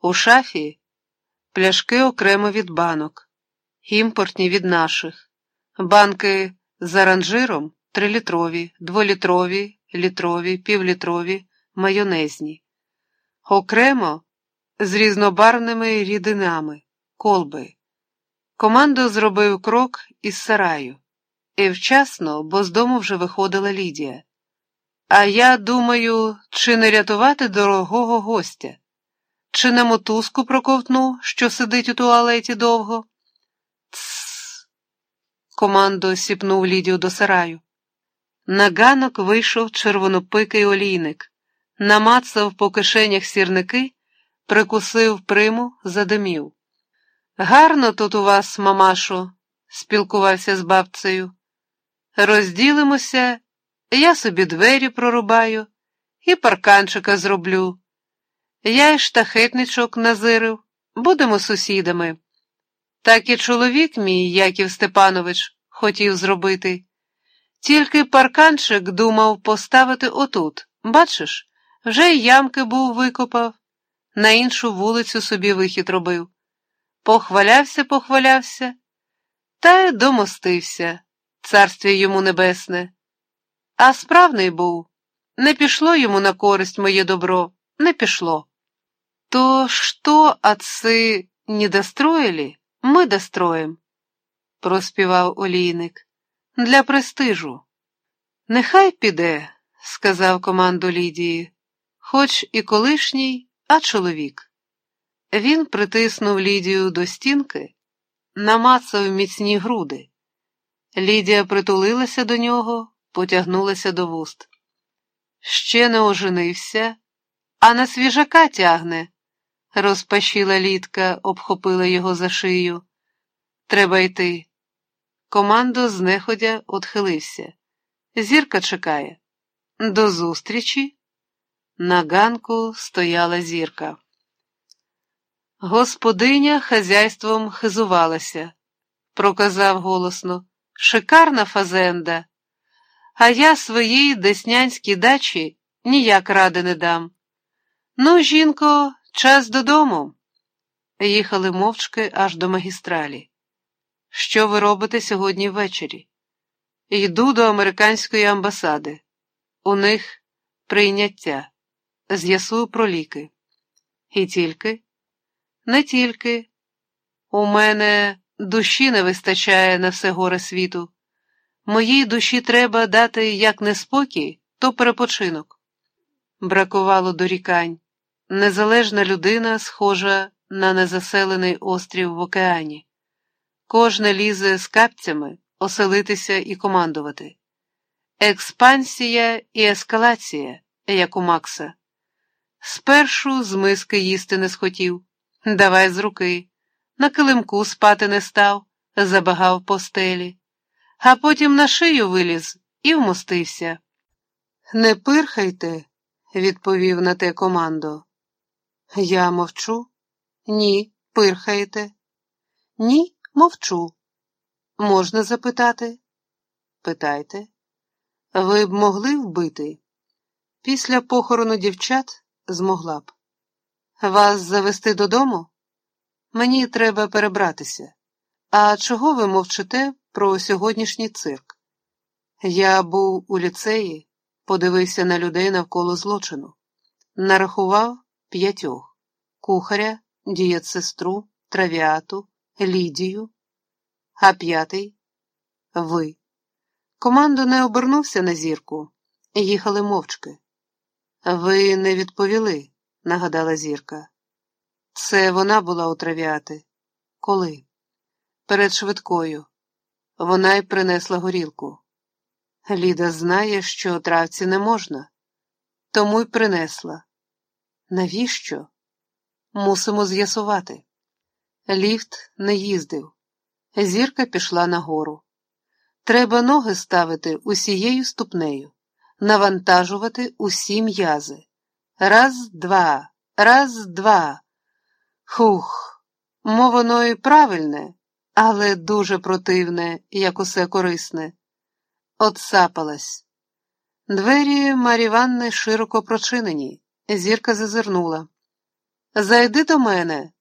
У шафі пляшки окремо від банок, імпортні від наших, банки з аранжиром трилітрові, дволітрові, літрові, півлітрові, майонезні, окремо з різнобарвними рідинами, колби. Командо зробив крок із сараю. І вчасно, бо з дому вже виходила Лідія. А я думаю, чи не рятувати дорогого гостя, чи на мотузку проковтну, що сидить у туалеті довго? Тсс. Командо сіпнув Лідію до сараю. На ганок вийшов червонопикий олійник, намацав по кишенях сірники, прикусив приму, задимів. Гарно тут у вас, мамашо, спілкувався з бабцею. Розділимося, я собі двері прорубаю і парканчика зроблю. Я й штахетничок назирив, будемо сусідами. Так і чоловік мій, Яків Степанович, хотів зробити. Тільки парканчик думав поставити отут. Бачиш, вже й ямки був викопав, на іншу вулицю собі вихід робив. Похвалявся, похвалявся, та й домостився царстві йому небесне. А справний був, не пішло йому на користь моє добро, не пішло. То що отцы не достроили, ми достроїм, проспівав олійник. Для престижу. Нехай піде, сказав команду Лідії, хоч і колишній, а чоловік. Він притиснув Лідію до стінки, намацав міцні груди. Лідія притулилася до нього, потягнулася до вуст. Ще не оженився, а на свіжака тягне, розпашіла літка, обхопила його за шию. Треба йти. Командо знеходя отхилився. Зірка чекає. До зустрічі. На ганку стояла зірка. Господиня хазяйством хизувалася, проказав голосно. Шикарна фазенда, а я своїй деснянській дачі ніяк ради не дам. Ну, жінко, час додому. Їхали мовчки аж до магістралі. Що ви робите сьогодні ввечері? Йду до американської амбасади. У них прийняття. З'ясую про ліки. І тільки? Не тільки. У мене душі не вистачає на все горе світу. Моїй душі треба дати як не спокій, то перепочинок. Бракувало дорікань. Незалежна людина схожа на незаселений острів в океані. Кожне лізе з капцями оселитися і командувати. Експансія і ескалація, як у Макса. Спершу з миски їсти не схотів, давай з руки, на килимку спати не став, забагав по стелі, а потім на шию виліз і вмостився. Не пирхайте, відповів на те командо. Я мовчу? Ні, пирхаєте. Ні, мовчу. Можна запитати? Питайте. Ви б могли вбити? Після похорону дівчат змогла б. Вас завести додому? Мені треба перебратися. А чого ви мовчите про сьогоднішній цирк? Я був у ліцеї, подивився на людей навколо злочину, нарахував п'ятьох кухаря, дієтсестру, травіату, Лідію, а п'ятий ви. Командо не обернувся на зірку, їхали мовчки. Ви не відповіли, нагадала зірка. Це вона була у травіати. Коли? Перед швидкою. Вона й принесла горілку. Ліда знає, що травці не можна, тому й принесла. Навіщо? Мусимо з'ясувати. Ліфт не їздив. Зірка пішла нагору. Треба ноги ставити усією ступнею, навантажувати усі м'язи. Раз, два, раз, два. Хух, мов воно і правильне, але дуже противне, як усе корисне. Отсапалась. Двері Марі Іванни широко прочинені. Зірка зазирнула. Зайди до мене,